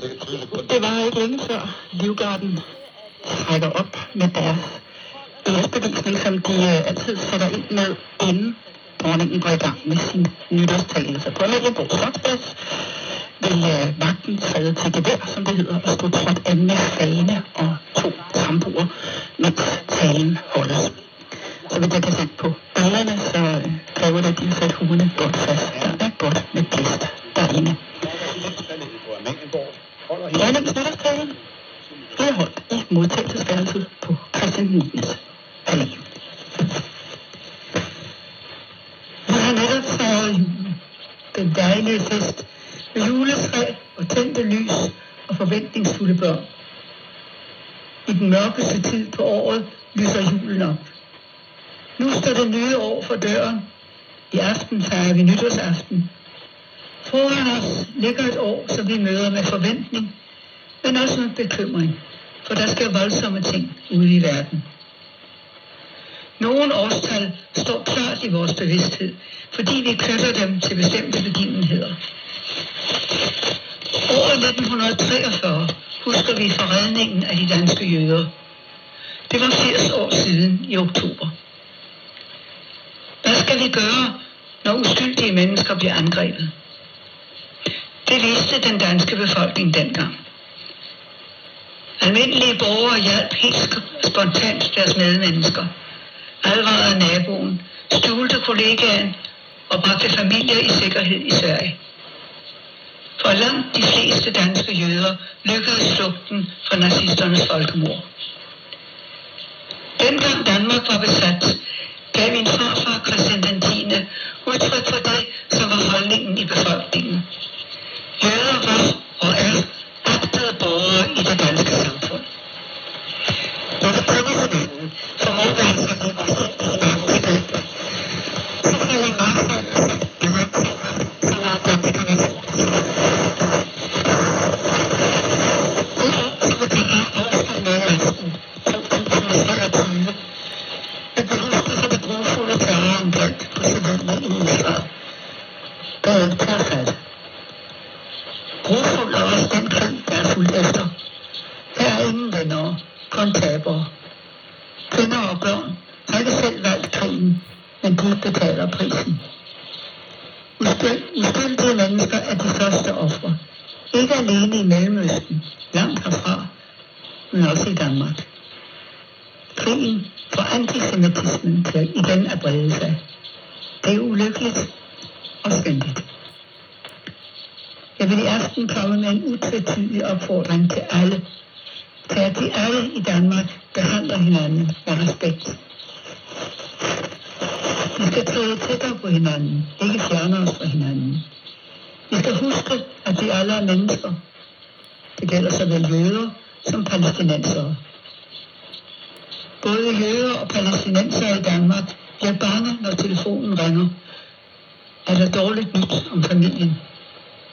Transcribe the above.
Det var ikke længe før Livgarden trækker op med deres æresbevisning, som de øh, altid sætter ind med, inden dronningen går i gang med sin nytårstale. Så på Amalienborg Slotsplads vil øh, vagten træde til gevær, som det hedder, og stå trådt an med fane og to tambuer, mens talen holdes. Så hvis jeg kan se på billederne, så øh, kræver det, at de har sat hovederne godt fast. Der er godt med gæst derinde. Hvad er det, der er Dronningens nytårstale bliver holdt i modtagelsesværelset på Christian 9. Allé. Vi har netop fejret julen. Den dejlige fest med juletræ og tændte lys og forventningsfulde børn. I den mørkeste tid på året lyser julen op. Nu står det nye år for døren. I aften fejrer vi nytårsaften. Foran os ligger et år, som vi møder med forventning, men også med bekymring, for der sker voldsomme ting ude i verden. Nogle årstal står klart i vores bevidsthed, fordi vi knytter dem til bestemte begivenheder. Året 1943 husker vi forredningen af de danske jøder. Det var 80 år siden i oktober. Hvad skal vi gøre, når uskyldige mennesker bliver angrebet? Det vidste den danske befolkning dengang. Almindelige borgere hjalp helt spontant deres medmennesker, advarede naboen, stulte kollegaen og bragte familier i sikkerhed i Sverige. For langt de fleste danske jøder lykkedes flugten fra nazisternes folkemord. Dengang Danmark var besat, gav min farfar Christian den 10. udtryk for det, som var holdningen i befolkningen. Valgt krigen, men de betaler prisen. Uskyldige mennesker er de første ofre. Ikke alene i Mellemøsten, langt herfra, men også i Danmark. Krigen får antisemitismen til igen at brede sig. Det er ulykkeligt og skændigt. Jeg vil i aften komme med en utvetydig opfordring til alle, til at de alle i Danmark behandler hinanden med respekt. Vi skal træde tættere på hinanden, ikke fjerne os fra hinanden. Vi skal huske, at vi alle er mennesker. Det gælder såvel jøder som palæstinensere. Både jøder og palæstinensere i Danmark bliver bange, når telefonen ringer. Er der dårligt nyt om familien?